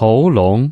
喉咙。